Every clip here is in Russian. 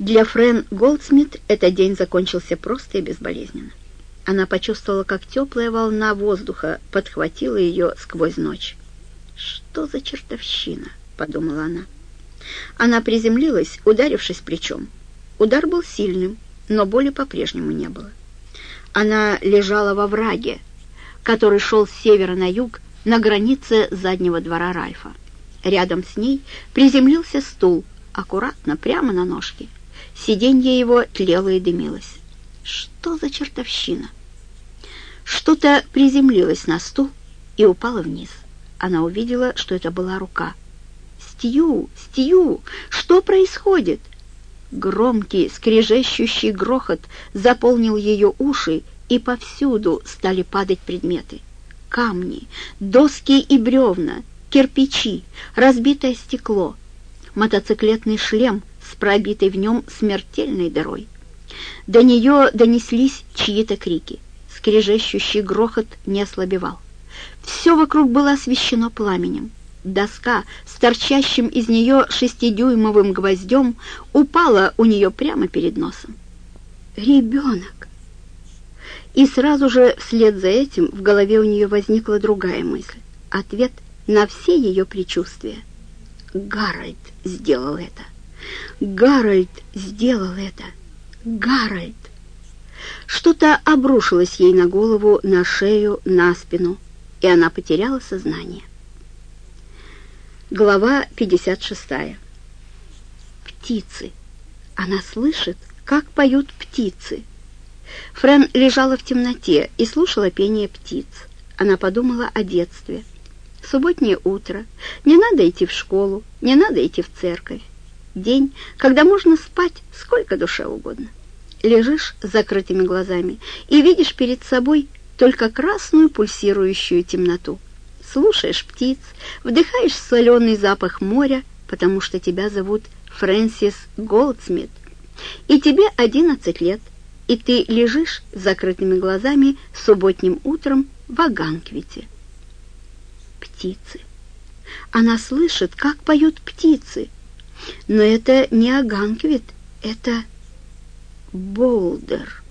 Для Френ Голдсмит этот день закончился просто и безболезненно. Она почувствовала, как теплая волна воздуха подхватила ее сквозь ночь. «Что за чертовщина?» — подумала она. Она приземлилась, ударившись плечом. Удар был сильным, но боли по-прежнему не было. Она лежала во враге, который шел с севера на юг, на границе заднего двора Ральфа. Рядом с ней приземлился стул, аккуратно, прямо на ножке. Сиденье его тлело и дымилось. Что за чертовщина? Что-то приземлилось на стул и упало вниз. Она увидела, что это была рука. «Стью! Стью! Что происходит?» Громкий, скрежещущий грохот заполнил ее уши, и повсюду стали падать предметы. Камни, доски и бревна, кирпичи, разбитое стекло, мотоциклетный шлем с пробитой в нем смертельной дырой. До нее донеслись чьи-то крики. Скрежещущий грохот не ослабевал. Все вокруг было освещено пламенем. Доска с торчащим из нее шестидюймовым гвоздем упала у нее прямо перед носом. «Ребенок!» И сразу же вслед за этим в голове у нее возникла другая мысль. Ответ на все ее предчувствия. Гарольд сделал это. Гарольд сделал это. Гарольд. Что-то обрушилось ей на голову, на шею, на спину, и она потеряла сознание. Глава 56. Птицы. Она слышит, как поют птицы. Френ лежала в темноте и слушала пение птиц. Она подумала о детстве. Субботнее утро. Не надо идти в школу, не надо идти в церковь. День, когда можно спать сколько душе угодно. Лежишь с закрытыми глазами и видишь перед собой только красную пульсирующую темноту. Слушаешь птиц, вдыхаешь соленый запах моря, потому что тебя зовут Фрэнсис Голдсмит, и тебе одиннадцать лет — и ты лежишь с закрытыми глазами субботним утром в Аганквите. Птицы. Она слышит, как поют птицы. Но это не Аганквит, это Болдер.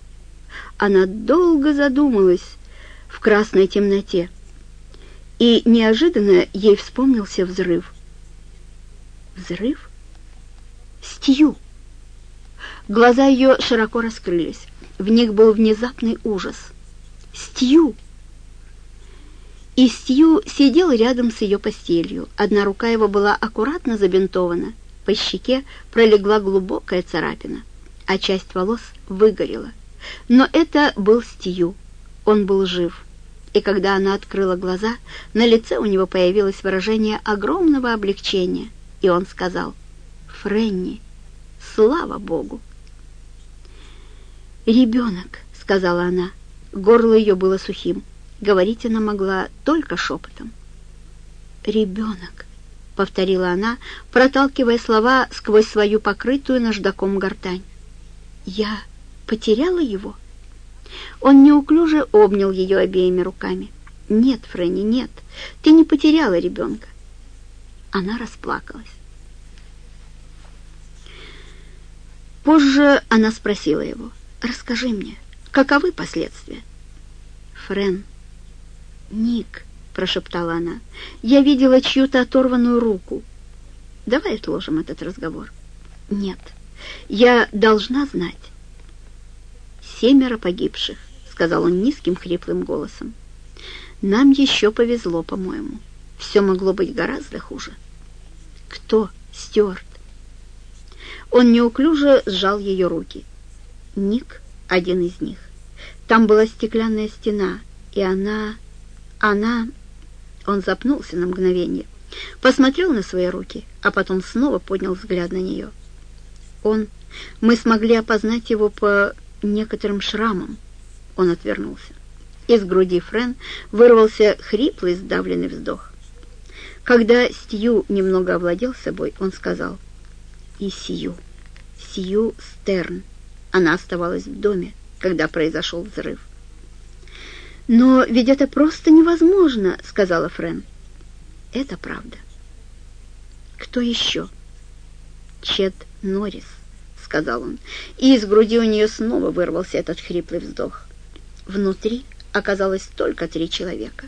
Она долго задумалась в красной темноте, и неожиданно ей вспомнился взрыв. Взрыв? Стью! Глаза ее широко раскрылись. В них был внезапный ужас. «Стью!» И Стью сидел рядом с ее постелью. Одна рука его была аккуратно забинтована. По щеке пролегла глубокая царапина, а часть волос выгорела. Но это был Стью. Он был жив. И когда она открыла глаза, на лице у него появилось выражение огромного облегчения. И он сказал, «Френни, слава Богу!» «Ребенок», — сказала она. Горло ее было сухим. Говорить она могла только шепотом. «Ребенок», — повторила она, проталкивая слова сквозь свою покрытую наждаком гортань. «Я потеряла его?» Он неуклюже обнял ее обеими руками. «Нет, Фрэнни, нет, ты не потеряла ребенка». Она расплакалась. Позже она спросила его — Расскажи мне, каковы последствия?» «Френ...» «Ник», — прошептала она, — «я видела чью-то оторванную руку. Давай отложим этот разговор». «Нет, я должна знать». «Семеро погибших», — сказал он низким хриплым голосом. «Нам еще повезло, по-моему. Все могло быть гораздо хуже». «Кто? Стюарт?» Он неуклюже сжал ее руки. Ник — один из них. Там была стеклянная стена, и она... она... Он запнулся на мгновение, посмотрел на свои руки, а потом снова поднял взгляд на нее. Он... Мы смогли опознать его по некоторым шрамам. Он отвернулся. Из груди Френ вырвался хриплый, сдавленный вздох. Когда Стью немного овладел собой, он сказал «И Сью, Сью Стерн». Она оставалась в доме, когда произошел взрыв. «Но ведь это просто невозможно», — сказала Френ. «Это правда». «Кто еще?» «Чет Норрис», — сказал он, и из груди у нее снова вырвался этот хриплый вздох. Внутри оказалось только три человека.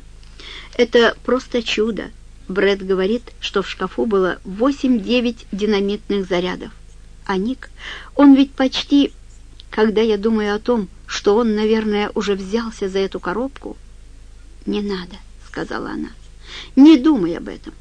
Это просто чудо. Брэд говорит, что в шкафу было 8-9 динамитных зарядов. А Ник, он ведь почти... Когда я думаю о том, что он, наверное, уже взялся за эту коробку... «Не надо», — сказала она. «Не думай об этом.